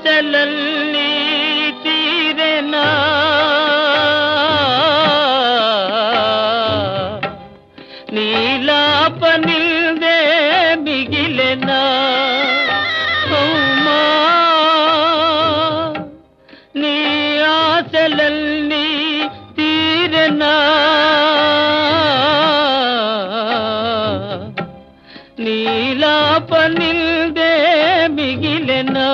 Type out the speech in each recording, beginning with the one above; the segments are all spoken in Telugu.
ಆಸಲಲ್ಲಿ ತೀರನ ನೀಲಾಪ ನಿಲ್ದೆ ಬಿಗಿಲೆನ ನೀ ಆಸಲಲ್ಲಿ ತೀರನ నీలాప నిల్దే మిగిలెనా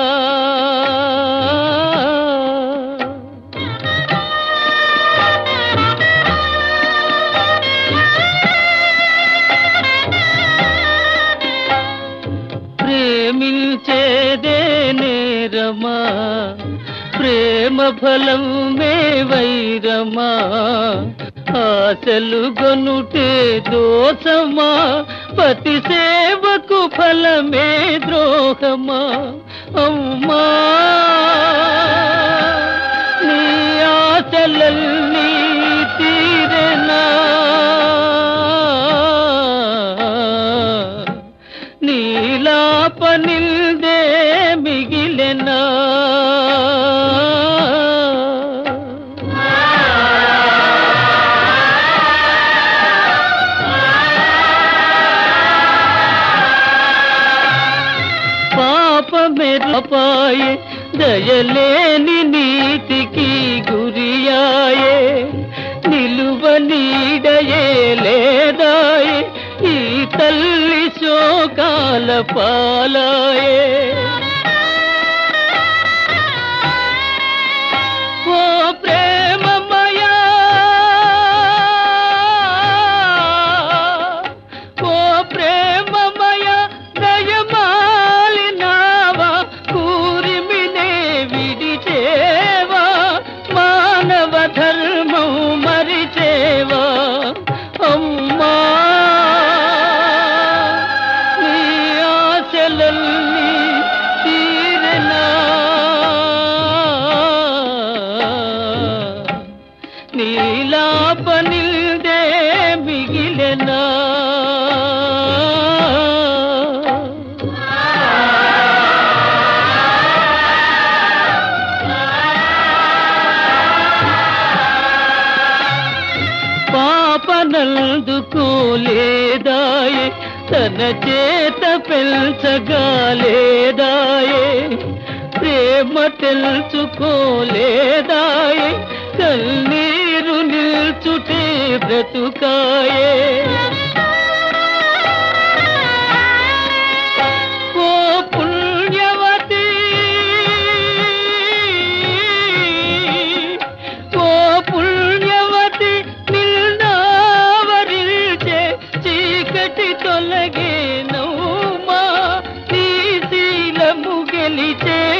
ప్రేమించేదే నేరమా? ప్రేమ ఫలం మే వైరమా? ఆశలు గొనుటే దోషమా? పతి సేవకు ఫలమే ద్రోహమా? అమ్మా నీ ఆశలన్నీ నీలాపనిల్దే మిగిలెనా? పాపమెరపాయే దయలేని నీతికి గురియాయే శోకాల పాలాయే. పాపనందుకోలేదాయే తన చేత పెంచగాలేదాయే. ప్రేమ తెలుసుకోలేదాయే కన్నీరు నిల్చుటే బ్రతుకాయే. बीते